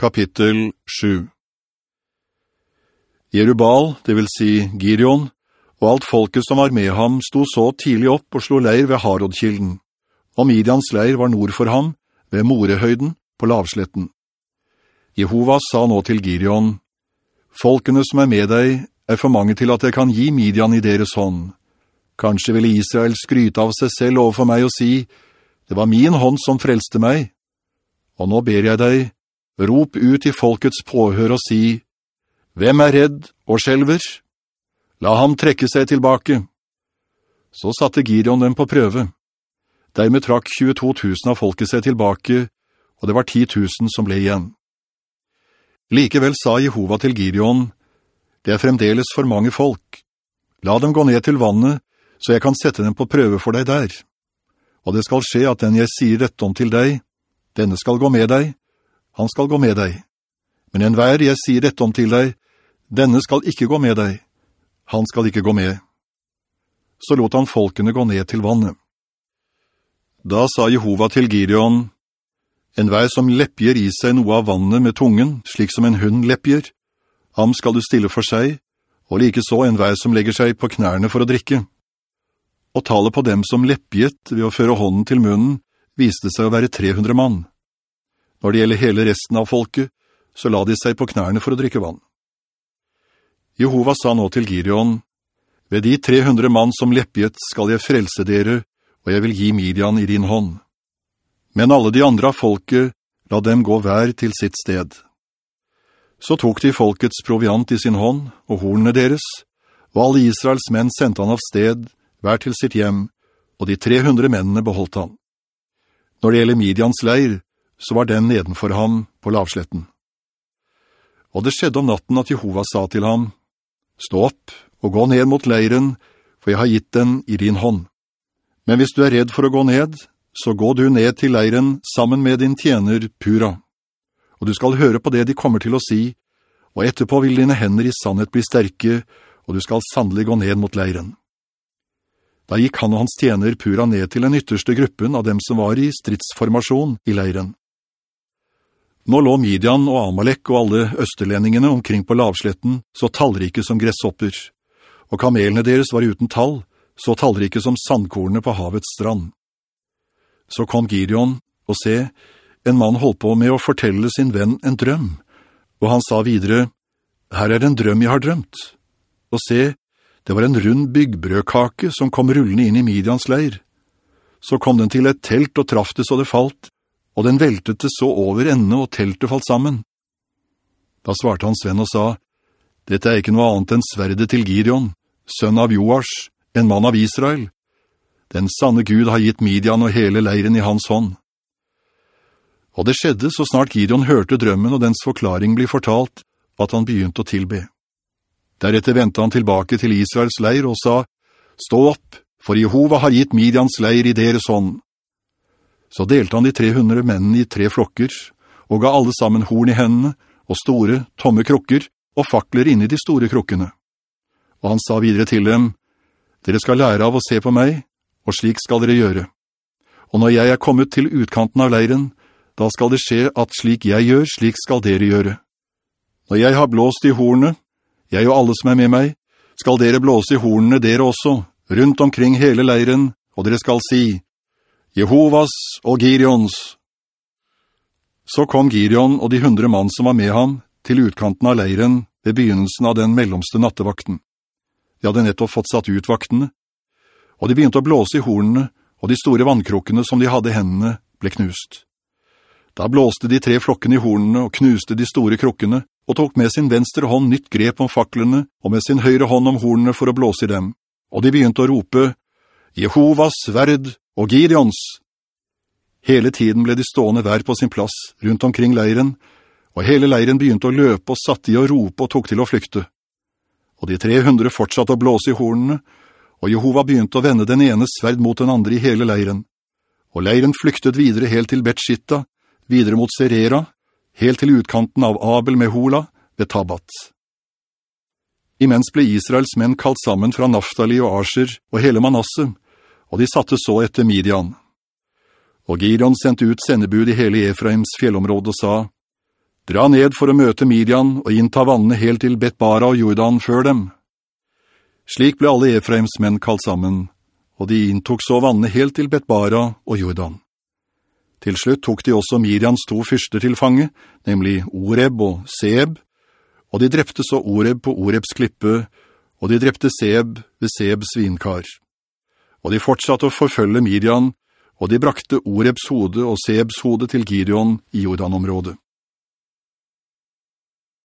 Kapittel 7 Jerubal, det vil si Girion, og alt folket som var med ham, sto så tidlig opp og slo leir ved Harodkilden, og Midians leir var nord for ham, ved Morehøyden, på lavsletten. Jehova sa nå til Girion, «Folkene som er med deg er for mange til at jeg kan gi Midian i deres hånd. Kanskje ville Israel skryte av seg selv overfor meg og si, «Det var min hånd som frelste meg.» Og nå ber jeg deg, Rop ut i folkets påhør og si, «Hvem er redd og skjelver? La ham trekke seg tilbake.» Så satte Gideon dem på prøve. Dermed trakk 22 000 av folket seg tilbake, og det var 10 000 som ble igjen. Likevel sa Jehova til Gideon, «Det er fremdeles for mange folk. La dem gå ned til vannet, så jeg kan sette dem på prøve for deg der. Og det skal skje at den jeg sier rett om til deg, denne skal gå med deg, han skal gå med deg. Men en vær jeg sier dette om til deg, denne skal ikke gå med deg. Han skal ikke gå med. Så lot han folkene gå ned til vannet. Da sa Jehova til Gideon, En vær som leppjer i seg noe av vannet med tungen, slik som en hund leppjer, ham skal du stille for seg, og like så en vær som legger seg på knærne for å drikke. Og tallet på dem som leppjet ved å føre hånden til munnen, viste seg å være 300 mann. Når det gjelder hele resten av folket, så la de seg på knærne for å drikke vann. Jehova sa nå til Gideon, «Ved de 300 mann som leppet skal jeg frelse dere, og jeg vil gi Midian i din hånd. Men alle de andre av folket, la dem gå hver til sitt sted.» Så tok de folkets proviant i sin hånd, og hornene deres, og alle Israels menn sendte han av sted, hver til sitt hjem, og de 300 mennene beholdt han. Når det gjelder Midians leir, så var den nedenfor ham på lavsletten. Og det skjedde om natten at Jehova sa til ham, «Stå opp og gå ned mot leiren, for jeg har gitt den i din hånd. Men hvis du er redd for å gå ned, så gå du ned til leiren sammen med din tjener Pura. Og du skal høre på det de kommer til å si, og etterpå vil dine hender i sannhet bli sterke, og du skal sannelig gå ned mot leiren.» Da gikk han og hans tjener Pura ned til den ytterste gruppen av dem som var i stridsformasjon i leiren. Nå lå Midian og Amalek og alle østerlendingene omkring på lavsletten så tallrike som gresshopper, og kamelene deres var uten tall, så tallrike som sandkornene på havets strand. Så kom Gideon, og se, en mann holdt på med å fortelle sin venn en drøm, og han sa videre, «Her er en drøm jeg har drømt.» Og se, det var en rund byggbrødkake som kom rullende inn i Midians leir. Så kom den til et telt og traff det så det falt, og den veltet det så over ende og teltet falt sammen. Da svarte hans venn og sa, «Dette er ikke noe annet enn sverdet til Gideon, sønn av Joars, en mann av Israel. Den sanne Gud har gitt Midian og hele leiren i hans hånd.» Og det skjedde så snart Gideon hørte drømmen og dens forklaring bli fortalt, at han begynte å tilbe. Deretter ventet han tilbake til Israels leir og sa, «Stå opp, for Jehova har gitt Midians leir i deres hånd.» Så delte han de 300 mennene i tre flokker, og ga alle sammen horn i hendene, og store, tomme krukker, og fakler inne i de store krukkene. Og han sa videre til dem, «Dere skal lære av å se på meg, og slik skal dere gjøre. Og når jeg er kommet til utkanten av leiren, da skal det skje at slik jeg gjør, slik skal dere gjøre. Når jeg har blåst i hornene, jeg og alle som er med meg, skal dere blåse i hornene dere også, rundt omkring hele leiren, og dere skal si, Jehovas og Girions. Så kom Girion og de hundre mann som var med ham til utkanten av leiren ved begynnelsen av den mellomste nattevakten. De hadde nettopp fått satt ut vaktene, og de begynte å blåse i hornene, og de store vannkrokene som de hadde i hendene ble knust. Da blåste de tre flokkene i hornene og knuste de store krukkene, og tok med sin venstre hånd nytt grep om faklene, og med sin høyre hånd om hornene for å blåse i dem. Og de begynte å rope, Jehovas sverd og Gideons. Hele tiden ble de stående hver på sin plass rundt omkring leiren, og hele leiren begynte å løpe og satt i å rope og tok til å flykte. Og de 300 fortsatte å blåse i hornene, og Jehova begynte å vende den ene sverd mot den andre i hele leiren. Og leiren flyktet videre helt til Betshitta, videre mot Serera, helt til utkanten av Abel med Hola ved Tabat. Imens ble Israels menn kalt sammen fra Naftali og Asher og hele Manasse, og de satte så etter Midian. Og Gideon sendte ut sendebud i hele Efraims fjellområde og sa, Dra ned for å møte Midian og innta vannene helt til Betbara og Jordan før dem. Slik ble alle Efraims menn kalt sammen, og de inntok så vannene helt til Betbara og Jordan. Til slutt tok de også Mirians to fyrster til fange, nemlig Oreb og Seb, og de drepte så Oreb på Orebs klippe, og de drepte Seb ved Sebs vinkar. Og de fortsatte å forfølge Midian, og de brakte Orebs hode og Sebs hode til Gideon i Jordanområdet.